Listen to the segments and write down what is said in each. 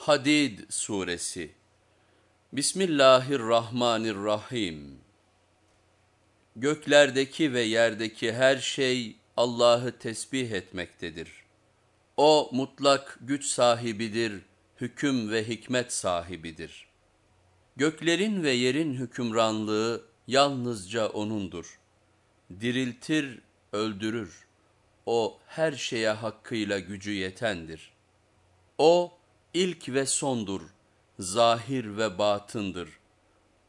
Hadid Suresi Bismillahirrahmanirrahim Göklerdeki ve yerdeki her şey Allah'ı tesbih etmektedir. O mutlak güç sahibidir, hüküm ve hikmet sahibidir. Göklerin ve yerin hükümranlığı yalnızca O'nundur. Diriltir, öldürür. O her şeye hakkıyla gücü yetendir. O ilk ve sondur, zahir ve batındır.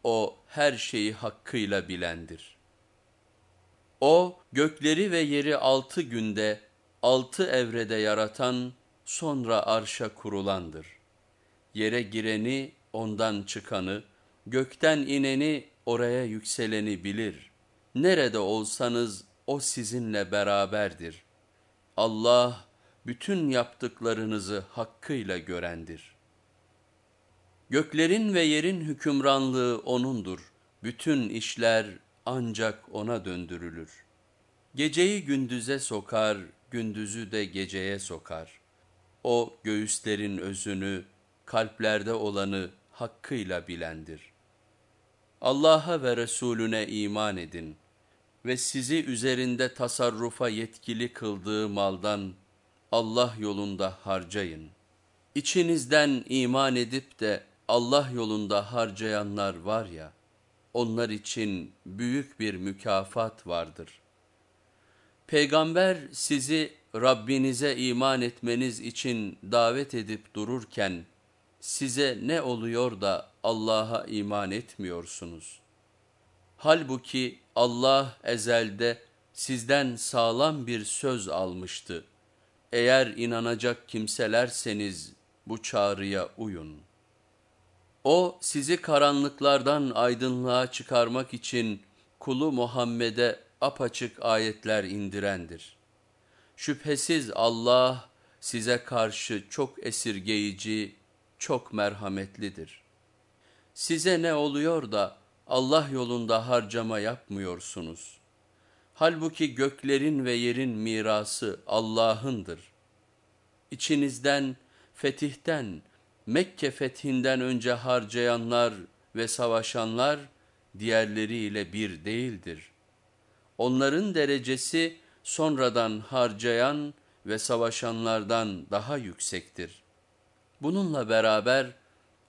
O her şeyi hakkıyla bilendir. O gökleri ve yeri altı günde, altı evrede yaratan, sonra arşa kurulandır. Yere gireni, ondan çıkanı, gökten ineni, oraya yükseleni bilir. Nerede olsanız o sizinle beraberdir. Allah, bütün yaptıklarınızı hakkıyla görendir. Göklerin ve yerin hükümranlığı O'nundur. Bütün işler ancak O'na döndürülür. Geceyi gündüze sokar, gündüzü de geceye sokar. O göğüslerin özünü, kalplerde olanı hakkıyla bilendir. Allah'a ve Resulüne iman edin ve sizi üzerinde tasarrufa yetkili kıldığı maldan Allah yolunda harcayın. İçinizden iman edip de Allah yolunda harcayanlar var ya, onlar için büyük bir mükafat vardır. Peygamber sizi Rabbinize iman etmeniz için davet edip dururken, size ne oluyor da Allah'a iman etmiyorsunuz? Halbuki Allah ezelde sizden sağlam bir söz almıştı. Eğer inanacak kimselerseniz bu çağrıya uyun. O sizi karanlıklardan aydınlığa çıkarmak için kulu Muhammed'e apaçık ayetler indirendir. Şüphesiz Allah size karşı çok esirgeyici, çok merhametlidir. Size ne oluyor da Allah yolunda harcama yapmıyorsunuz? Halbuki göklerin ve yerin mirası Allah'ındır. İçinizden, fetihten, Mekke fethinden önce harcayanlar ve savaşanlar diğerleriyle bir değildir. Onların derecesi sonradan harcayan ve savaşanlardan daha yüksektir. Bununla beraber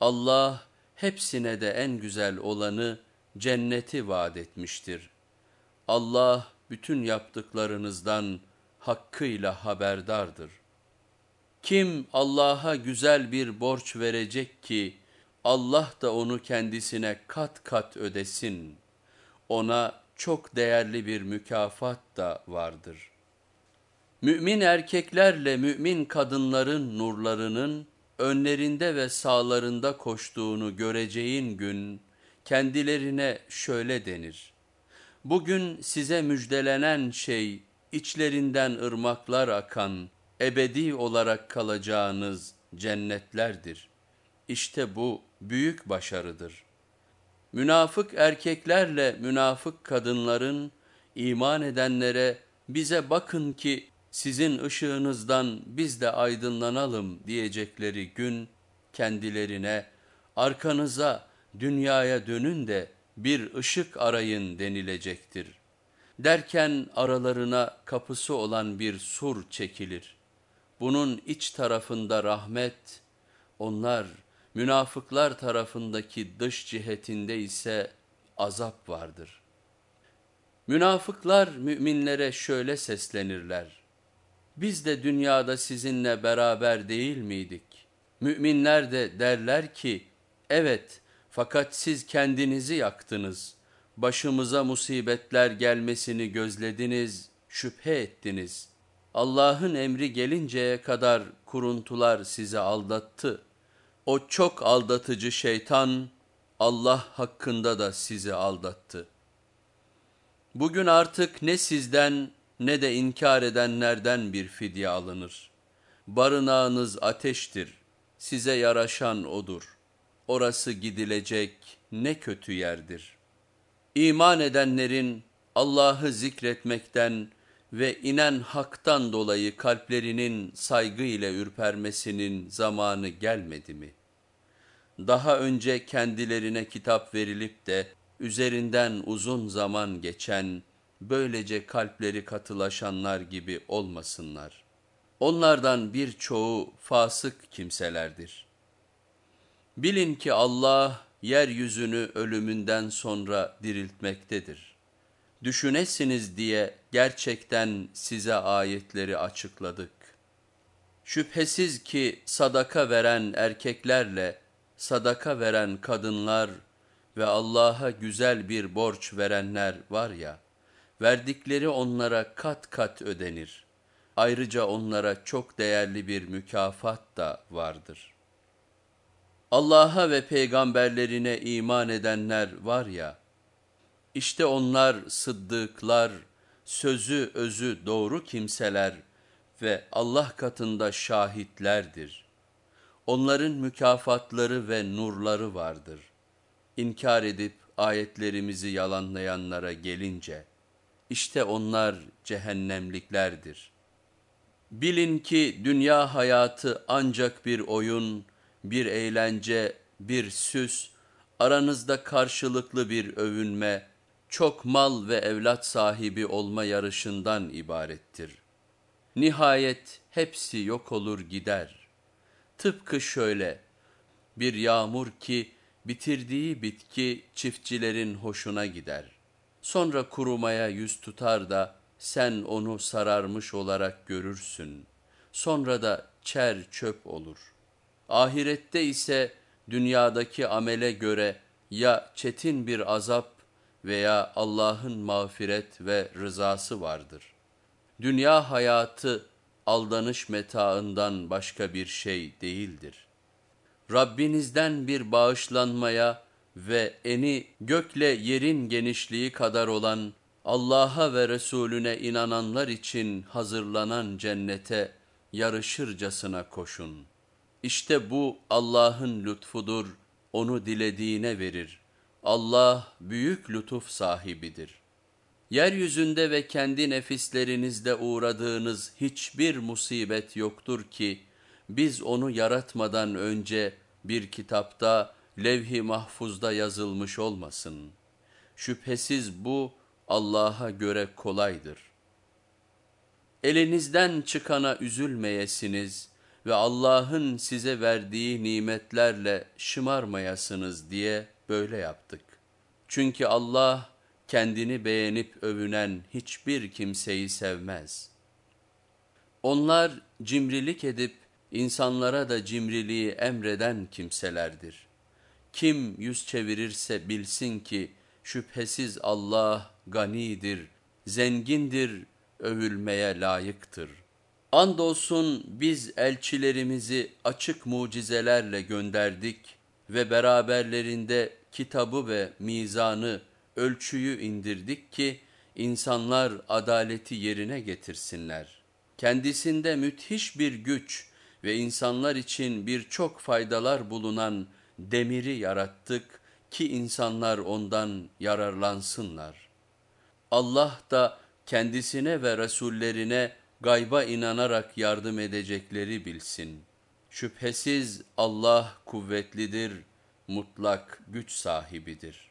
Allah hepsine de en güzel olanı cenneti vaat etmiştir. Allah bütün yaptıklarınızdan hakkıyla haberdardır. Kim Allah'a güzel bir borç verecek ki Allah da onu kendisine kat kat ödesin. Ona çok değerli bir mükafat da vardır. Mümin erkeklerle mümin kadınların nurlarının önlerinde ve sağlarında koştuğunu göreceğin gün kendilerine şöyle denir. Bugün size müjdelenen şey içlerinden ırmaklar akan, ebedi olarak kalacağınız cennetlerdir. İşte bu büyük başarıdır. Münafık erkeklerle münafık kadınların iman edenlere bize bakın ki sizin ışığınızdan biz de aydınlanalım diyecekleri gün kendilerine arkanıza dünyaya dönün de bir ışık arayın denilecektir. Derken aralarına kapısı olan bir sur çekilir. Bunun iç tarafında rahmet, onlar münafıklar tarafındaki dış cihetinde ise azap vardır. Münafıklar müminlere şöyle seslenirler. Biz de dünyada sizinle beraber değil miydik? Müminler de derler ki, evet fakat siz kendinizi yaktınız. Başımıza musibetler gelmesini gözlediniz, şüphe ettiniz. Allah'ın emri gelinceye kadar kuruntular sizi aldattı. O çok aldatıcı şeytan, Allah hakkında da sizi aldattı. Bugün artık ne sizden ne de inkar edenlerden bir fidye alınır. Barınağınız ateştir, size yaraşan odur. Orası gidilecek ne kötü yerdir. İman edenlerin Allah'ı zikretmekten ve inen haktan dolayı kalplerinin saygı ile ürpermesinin zamanı gelmedi mi? Daha önce kendilerine kitap verilip de üzerinden uzun zaman geçen, böylece kalpleri katılaşanlar gibi olmasınlar. Onlardan birçoğu fasık kimselerdir. Bilin ki Allah yeryüzünü ölümünden sonra diriltmektedir. Düşünesiniz diye gerçekten size ayetleri açıkladık. Şüphesiz ki sadaka veren erkeklerle sadaka veren kadınlar ve Allah'a güzel bir borç verenler var ya, verdikleri onlara kat kat ödenir. Ayrıca onlara çok değerli bir mükafat da vardır. Allah'a ve peygamberlerine iman edenler var ya, işte onlar sıddıklar, sözü özü doğru kimseler ve Allah katında şahitlerdir. Onların mükafatları ve nurları vardır. İnkar edip ayetlerimizi yalanlayanlara gelince, işte onlar cehennemliklerdir. Bilin ki dünya hayatı ancak bir oyun, bir eğlence, bir süs, aranızda karşılıklı bir övünme, çok mal ve evlat sahibi olma yarışından ibarettir. Nihayet hepsi yok olur gider. Tıpkı şöyle, bir yağmur ki bitirdiği bitki çiftçilerin hoşuna gider. Sonra kurumaya yüz tutar da sen onu sararmış olarak görürsün. Sonra da çer çöp olur. Ahirette ise dünyadaki amele göre ya çetin bir azap veya Allah'ın mağfiret ve rızası vardır. Dünya hayatı aldanış metaından başka bir şey değildir. Rabbinizden bir bağışlanmaya ve eni gökle yerin genişliği kadar olan Allah'a ve Resulüne inananlar için hazırlanan cennete yarışırcasına koşun. İşte bu Allah'ın lütfudur, onu dilediğine verir. Allah büyük lütuf sahibidir. Yeryüzünde ve kendi nefislerinizde uğradığınız hiçbir musibet yoktur ki, biz onu yaratmadan önce bir kitapta levh-i mahfuzda yazılmış olmasın. Şüphesiz bu Allah'a göre kolaydır. Elinizden çıkana üzülmeyesiniz ve Allah'ın size verdiği nimetlerle şımarmayasınız diye böyle yaptık. Çünkü Allah kendini beğenip övünen hiçbir kimseyi sevmez. Onlar cimrilik edip insanlara da cimriliği emreden kimselerdir. Kim yüz çevirirse bilsin ki şüphesiz Allah ganidir, zengindir, övülmeye layıktır. Andolsun biz elçilerimizi açık mucizelerle gönderdik ve beraberlerinde kitabı ve mizanı, ölçüyü indirdik ki insanlar adaleti yerine getirsinler. Kendisinde müthiş bir güç ve insanlar için birçok faydalar bulunan demiri yarattık ki insanlar ondan yararlansınlar. Allah da kendisine ve Resullerine gayba inanarak yardım edecekleri bilsin. Şüphesiz Allah kuvvetlidir, mutlak güç sahibidir.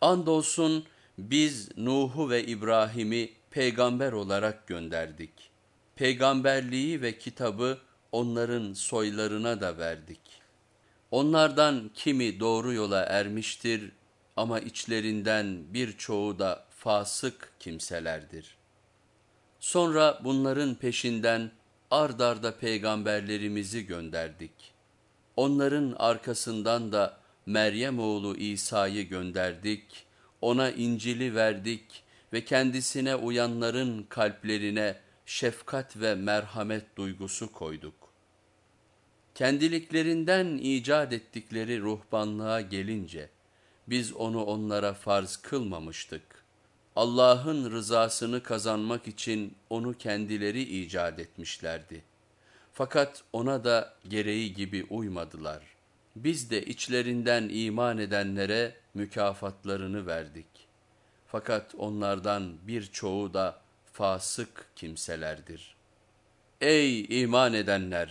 Andolsun biz Nuh'u ve İbrahim'i peygamber olarak gönderdik. Peygamberliği ve kitabı onların soylarına da verdik. Onlardan kimi doğru yola ermiştir ama içlerinden birçoğu da fasık kimselerdir. Sonra bunların peşinden ard arda peygamberlerimizi gönderdik. Onların arkasından da Meryem oğlu İsa'yı gönderdik, ona İncil'i verdik ve kendisine uyanların kalplerine şefkat ve merhamet duygusu koyduk. Kendiliklerinden icat ettikleri ruhbanlığa gelince, biz onu onlara farz kılmamıştık. Allah'ın rızasını kazanmak için onu kendileri icat etmişlerdi. Fakat ona da gereği gibi uymadılar. Biz de içlerinden iman edenlere mükafatlarını verdik. Fakat onlardan birçoğu da fasık kimselerdir. Ey iman edenler!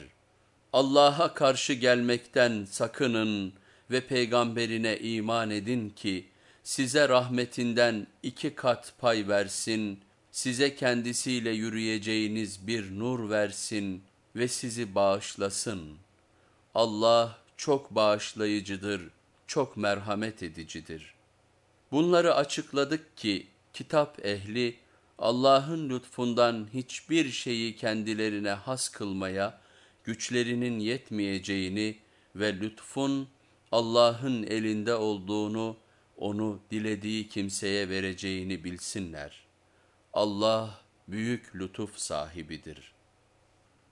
Allah'a karşı gelmekten sakının ve peygamberine iman edin ki size rahmetinden iki kat pay versin, size kendisiyle yürüyeceğiniz bir nur versin ve sizi bağışlasın. Allah çok bağışlayıcıdır, çok merhamet edicidir. Bunları açıkladık ki kitap ehli Allah'ın lütfundan hiçbir şeyi kendilerine has kılmaya, güçlerinin yetmeyeceğini ve lütfun Allah'ın elinde olduğunu, onu dilediği kimseye vereceğini bilsinler. Allah büyük lütuf sahibidir.''